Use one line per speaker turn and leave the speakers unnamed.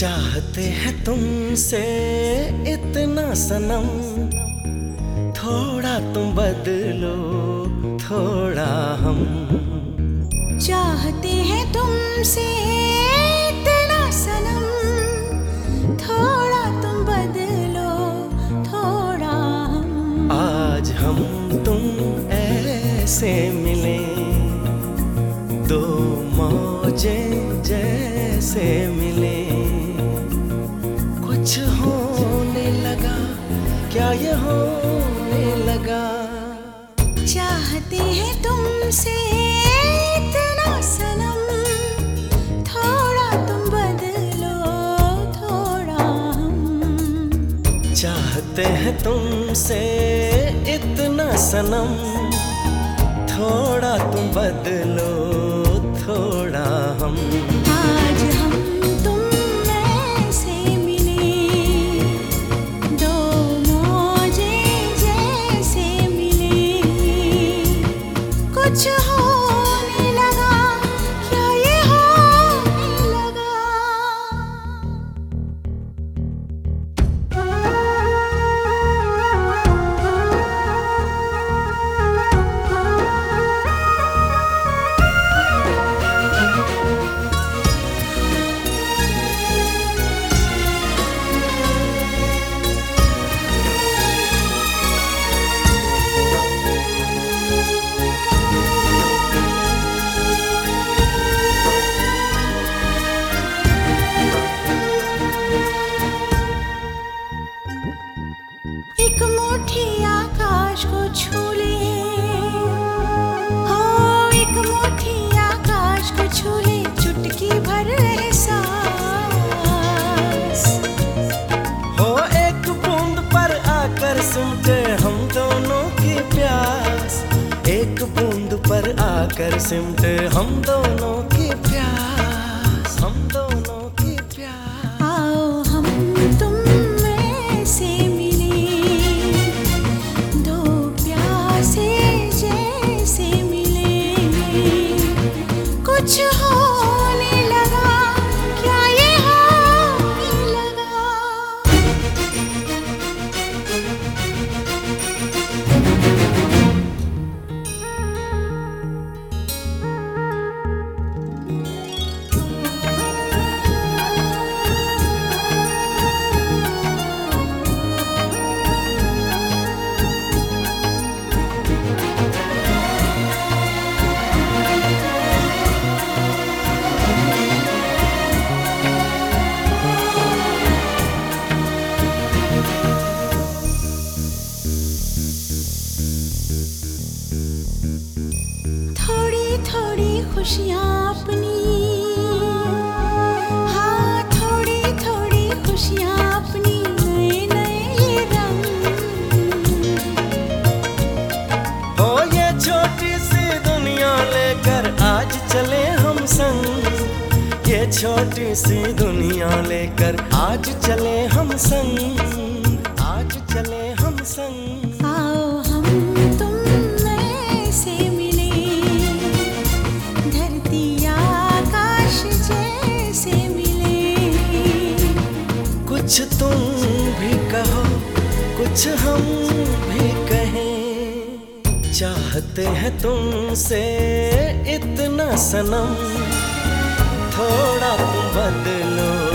चाहते हैं तुमसे इतना सनम। थोड़ा तुम बदलो थोड़ा हम।
चाहते हैं तुमसे इतना सनम। थोड़ा तुम बदलो थोड़ा हम।
आज हम तुम ऐसे मिले दो मौजे जैसे मिले। कुछ होने लगा क्या ये होने लगा?
चाहते हैं तुमसे इतना सनम थोड़ा तुम बदलो थोड़ा हम।
चाहते हैं तुमसे इतना सनम थोड़ा तुम बदलो। आकर सिमटे हम दोनों की प्यास
खुशियाँ अपनी। हाँ थोड़ी थोड़ी खुशियाँ अपनी, नए नए रंग।
हो ये छोटी सी दुनिया लेकर आज चले हम संग। ये छोटी सी दुनिया लेकर आज चले हम संग। आज चले हम संग। कुछ तुम भी कहो, कुछ हम भी कहें। चाहते हैं तुमसे इतना सनम, थोड़ा तुम बदलो।